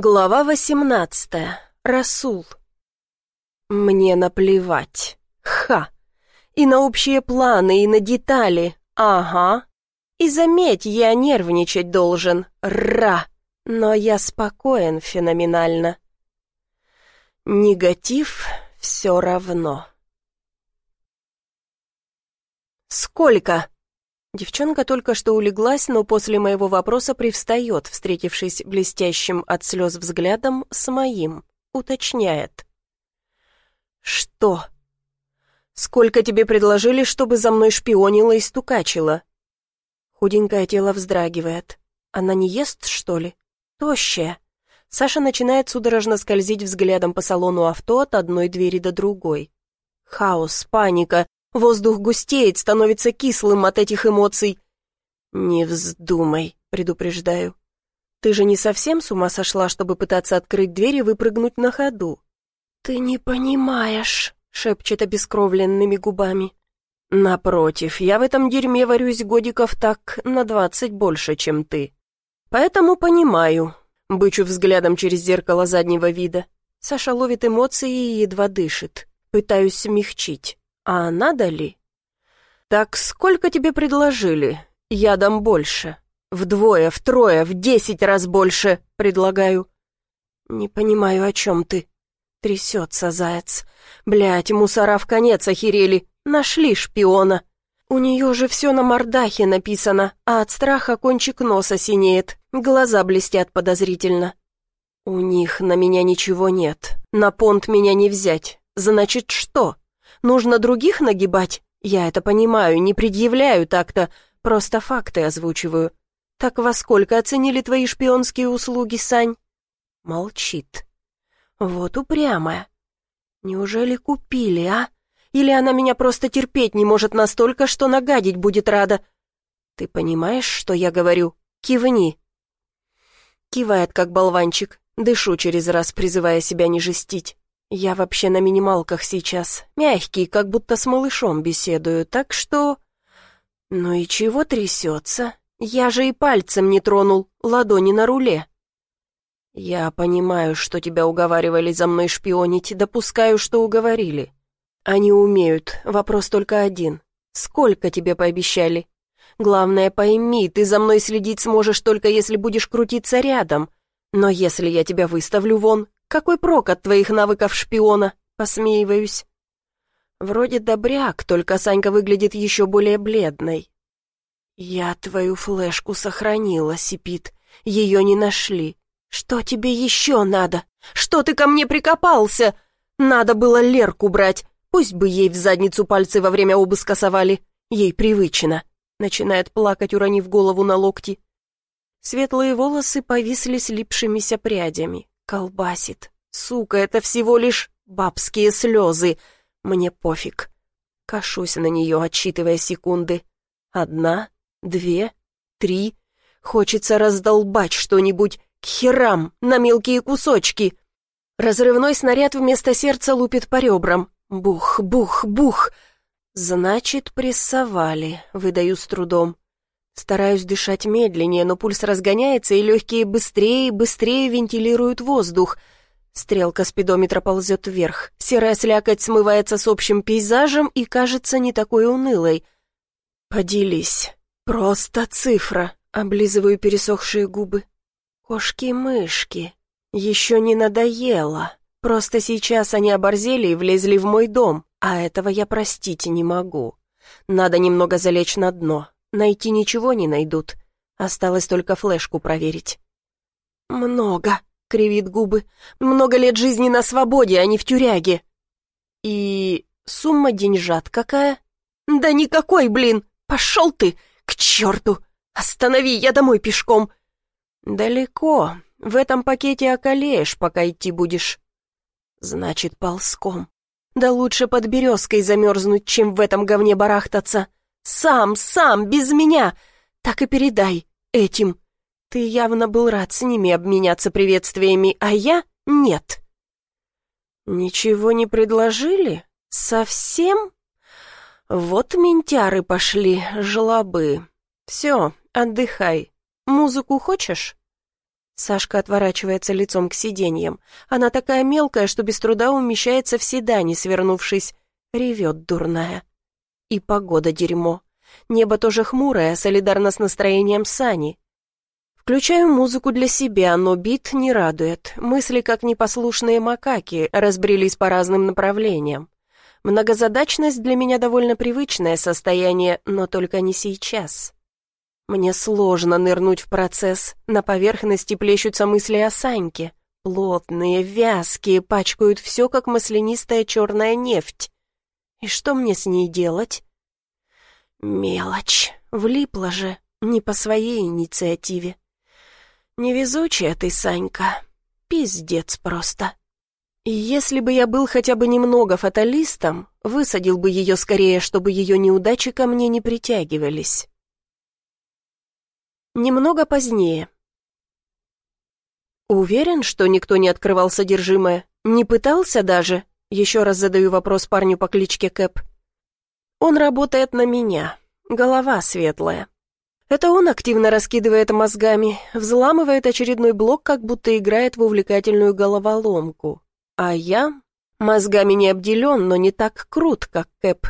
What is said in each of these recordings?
Глава восемнадцатая. Расул. Мне наплевать. Ха. И на общие планы, и на детали. Ага. И заметь, я нервничать должен. Ра. Но я спокоен феноменально. Негатив все равно. «Сколько?» Девчонка только что улеглась, но после моего вопроса привстает, встретившись блестящим от слез взглядом с моим. Уточняет. «Что?» «Сколько тебе предложили, чтобы за мной шпионила и стукачила?» Худенькое тело вздрагивает. «Она не ест, что ли? Тощая». Саша начинает судорожно скользить взглядом по салону авто от одной двери до другой. Хаос, паника, Воздух густеет, становится кислым от этих эмоций. «Не вздумай», — предупреждаю. «Ты же не совсем с ума сошла, чтобы пытаться открыть дверь и выпрыгнуть на ходу?» «Ты не понимаешь», — шепчет обескровленными губами. «Напротив, я в этом дерьме варюсь годиков так на двадцать больше, чем ты. Поэтому понимаю», — бычу взглядом через зеркало заднего вида. Саша ловит эмоции и едва дышит. Пытаюсь смягчить. А надо ли? Так сколько тебе предложили? Я дам больше. Вдвое, втрое, в десять раз больше, предлагаю. Не понимаю, о чем ты. Трясется заяц. Блядь, мусора в конец охерели. Нашли шпиона. У нее же все на мордахе написано, а от страха кончик носа синеет, глаза блестят подозрительно. У них на меня ничего нет, на понт меня не взять. Значит, что? Нужно других нагибать? Я это понимаю, не предъявляю так-то, просто факты озвучиваю. Так во сколько оценили твои шпионские услуги, Сань? Молчит. Вот упрямая. Неужели купили, а? Или она меня просто терпеть не может настолько, что нагадить будет рада? Ты понимаешь, что я говорю? Кивни. Кивает, как болванчик. Дышу через раз, призывая себя не жестить. Я вообще на минималках сейчас, мягкий, как будто с малышом беседую, так что... Ну и чего трясется? Я же и пальцем не тронул, ладони на руле. Я понимаю, что тебя уговаривали за мной шпионить, допускаю, что уговорили. Они умеют, вопрос только один. Сколько тебе пообещали? Главное, пойми, ты за мной следить сможешь только если будешь крутиться рядом. Но если я тебя выставлю вон, какой прок от твоих навыков шпиона? Посмеиваюсь. Вроде добряк, только Санька выглядит еще более бледной. Я твою флешку сохранила, сипит. Ее не нашли. Что тебе еще надо? Что ты ко мне прикопался? Надо было Лерку брать. Пусть бы ей в задницу пальцы во время обыска совали. Ей привычно. Начинает плакать, уронив голову на локти. Светлые волосы повисли слипшимися прядями. Колбасит. Сука, это всего лишь бабские слезы. Мне пофиг. Кашусь на нее, отсчитывая секунды. Одна, две, три. Хочется раздолбать что-нибудь к херам на мелкие кусочки. Разрывной снаряд вместо сердца лупит по ребрам. Бух, бух, бух. Значит, прессовали, выдаю с трудом. Стараюсь дышать медленнее, но пульс разгоняется, и легкие быстрее и быстрее вентилируют воздух. Стрелка спидометра ползет вверх. Серая слякоть смывается с общим пейзажем и кажется не такой унылой. «Поделись. Просто цифра», — облизываю пересохшие губы. «Кошки-мышки. Еще не надоело. Просто сейчас они оборзели и влезли в мой дом, а этого я простить не могу. Надо немного залечь на дно, Найти ничего не найдут. Осталось только флешку проверить. «Много», — кривит губы. «Много лет жизни на свободе, а не в тюряге». «И сумма деньжат какая?» «Да никакой, блин! Пошел ты! К черту! Останови, я домой пешком!» «Далеко. В этом пакете околеешь, пока идти будешь». «Значит, ползком. Да лучше под березкой замерзнуть, чем в этом говне барахтаться. Сам, сам, без меня. Так и передай этим. Ты явно был рад с ними обменяться приветствиями, а я — нет. Ничего не предложили? Совсем? Вот ментяры пошли, жлобы. Все, отдыхай. Музыку хочешь? Сашка отворачивается лицом к сиденьям. Она такая мелкая, что без труда умещается в седане, свернувшись. Ревет дурная. И погода дерьмо. Небо тоже хмурое, солидарно с настроением Сани. Включаю музыку для себя, но бит не радует. Мысли, как непослушные макаки, разбрелись по разным направлениям. Многозадачность для меня довольно привычное состояние, но только не сейчас. Мне сложно нырнуть в процесс. На поверхности плещутся мысли о Саньке. Плотные, вязкие, пачкают все, как маслянистая черная нефть. И что мне с ней делать? Мелочь. Влипла же. Не по своей инициативе. Невезучая ты, Санька. Пиздец просто. И если бы я был хотя бы немного фаталистом, высадил бы ее скорее, чтобы ее неудачи ко мне не притягивались. Немного позднее. Уверен, что никто не открывал содержимое? Не пытался даже? Еще раз задаю вопрос парню по кличке Кэп. Он работает на меня. Голова светлая. Это он активно раскидывает мозгами, взламывает очередной блок, как будто играет в увлекательную головоломку. А я мозгами не обделен, но не так крут, как Кэп.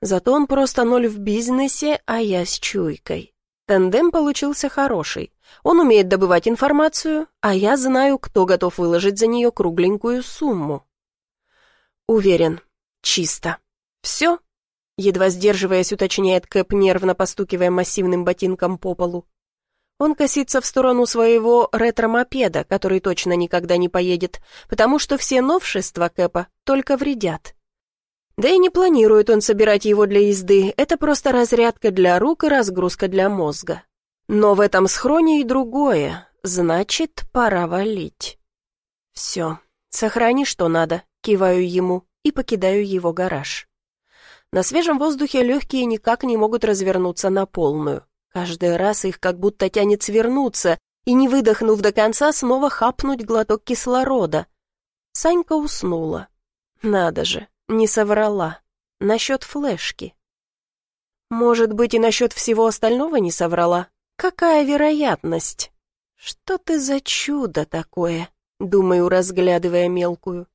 Зато он просто ноль в бизнесе, а я с чуйкой. Тандем получился хороший. Он умеет добывать информацию, а я знаю, кто готов выложить за нее кругленькую сумму. Уверен, чисто. Все? Едва сдерживаясь, уточняет Кэп, нервно постукивая массивным ботинком по полу. Он косится в сторону своего ретро-мопеда, который точно никогда не поедет, потому что все новшества Кэпа только вредят. Да и не планирует он собирать его для езды, это просто разрядка для рук и разгрузка для мозга. Но в этом схроне и другое, значит, пора валить. Все, сохрани что надо, киваю ему и покидаю его гараж. На свежем воздухе легкие никак не могут развернуться на полную. Каждый раз их как будто тянет свернуться и, не выдохнув до конца, снова хапнуть глоток кислорода. Санька уснула. Надо же, не соврала. Насчет флешки. Может быть, и насчет всего остального не соврала? Какая вероятность? Что ты за чудо такое? Думаю, разглядывая мелкую.